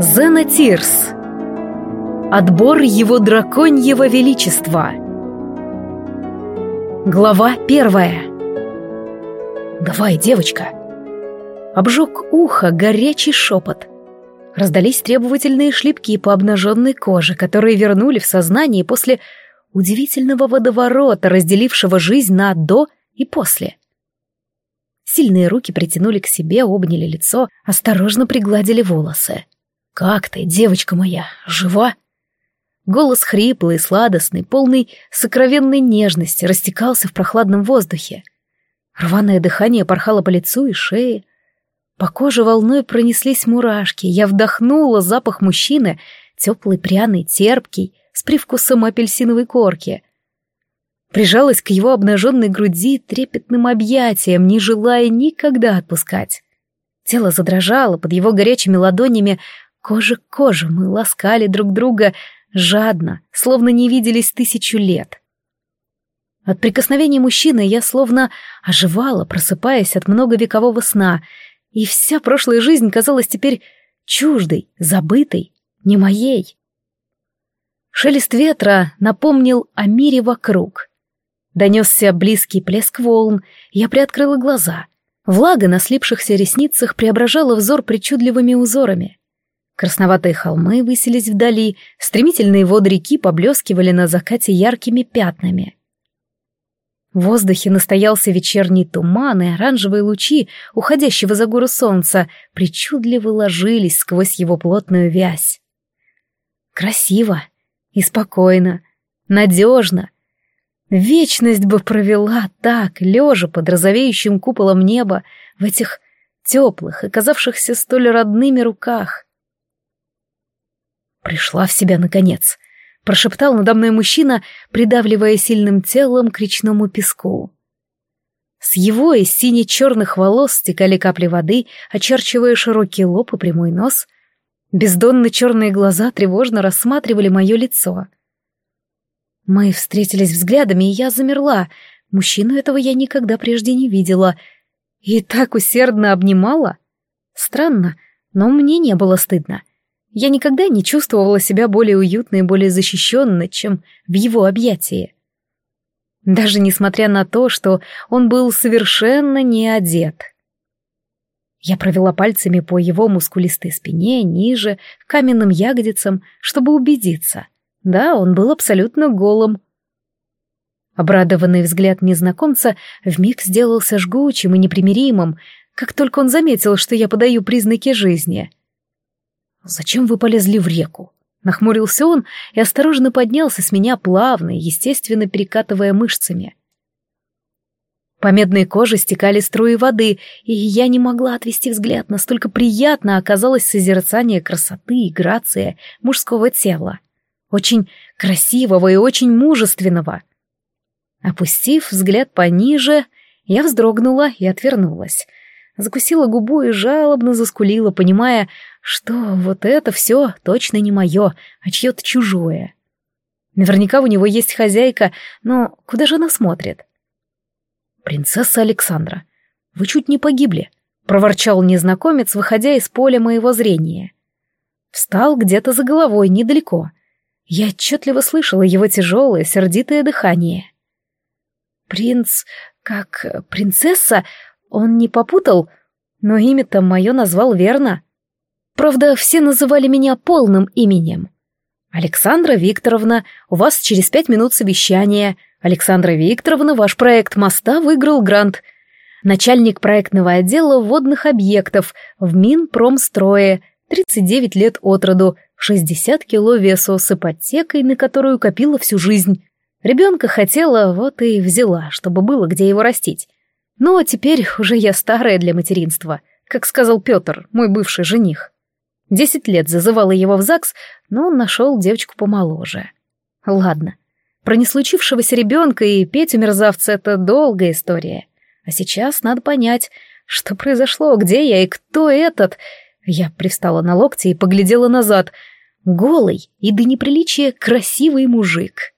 Зена Тирс. Отбор его драконьего величества. Глава первая. «Давай, девочка!» Обжег ухо горячий шепот. Раздались требовательные шлепки по обнаженной коже, которые вернули в сознание после удивительного водоворота, разделившего жизнь на «до» и «после». Сильные руки притянули к себе, обняли лицо, осторожно пригладили волосы. «Как ты, девочка моя, жива?» Голос хриплый, сладостный, полный сокровенной нежности, растекался в прохладном воздухе. Рваное дыхание порхало по лицу и шее. По коже волной пронеслись мурашки. Я вдохнула запах мужчины, теплый, пряный, терпкий, с привкусом апельсиновой корки. Прижалась к его обнаженной груди трепетным объятием, не желая никогда отпускать. Тело задрожало под его горячими ладонями, Кожа к коже мы ласкали друг друга жадно, словно не виделись тысячу лет. От прикосновения мужчины я словно оживала, просыпаясь от многовекового сна, и вся прошлая жизнь казалась теперь чуждой, забытой, не моей. Шелест ветра напомнил о мире вокруг. Донесся близкий плеск волн, я приоткрыла глаза. Влага на слипшихся ресницах преображала взор причудливыми узорами. Красноватые холмы высились вдали, стремительные воды реки поблескивали на закате яркими пятнами. В воздухе настоялся вечерний туман, и оранжевые лучи, уходящего за гору солнца, причудливо ложились сквозь его плотную вязь. Красиво и спокойно, надежно. Вечность бы провела так, лежа под розовеющим куполом неба, в этих теплых и казавшихся столь родными руках. Пришла в себя наконец. Прошептал надо мной мужчина, придавливая сильным телом к речному песку. С его из сине-черных волос стекали капли воды, очерчивая широкий лоб и прямой нос. Бездонно черные глаза тревожно рассматривали мое лицо. Мы встретились взглядами, и я замерла. Мужчину этого я никогда прежде не видела. И так усердно обнимала. Странно, но мне не было стыдно. Я никогда не чувствовала себя более уютной и более защищенной, чем в его объятии. Даже несмотря на то, что он был совершенно не одет. Я провела пальцами по его мускулистой спине, ниже, к каменным ягодицам, чтобы убедиться. Да, он был абсолютно голым. Обрадованный взгляд незнакомца вмиг сделался жгучим и непримиримым, как только он заметил, что я подаю признаки жизни — «Зачем вы полезли в реку?» Нахмурился он и осторожно поднялся с меня плавно, естественно перекатывая мышцами. По медной коже стекали струи воды, и я не могла отвести взгляд, настолько приятно оказалось созерцание красоты и грации мужского тела. Очень красивого и очень мужественного. Опустив взгляд пониже, я вздрогнула и отвернулась. Закусила губу и жалобно заскулила, понимая, что вот это все точно не мое, а чье-то чужое. Наверняка у него есть хозяйка, но куда же она смотрит? «Принцесса Александра, вы чуть не погибли», — проворчал незнакомец, выходя из поля моего зрения. Встал где-то за головой, недалеко. Я отчетливо слышала его тяжелое, сердитое дыхание. «Принц... как... принцесса? Он не попутал? Но имя-то мое назвал верно». Правда, все называли меня полным именем. Александра Викторовна, у вас через пять минут совещания. Александра Викторовна, ваш проект моста выиграл грант. Начальник проектного отдела водных объектов в Минпромстрое, 39 лет от роду, 60 кило весу с ипотекой, на которую копила всю жизнь. Ребенка хотела, вот и взяла, чтобы было где его растить. Но теперь уже я старая для материнства, как сказал Петр, мой бывший жених. Десять лет зазывала его в ЗАГС, но он нашел девочку помоложе. Ладно, про неслучившегося ребенка и Петю мерзавца — это долгая история. А сейчас надо понять, что произошло, где я и кто этот. Я привстала на локти и поглядела назад. Голый и до неприличия красивый мужик.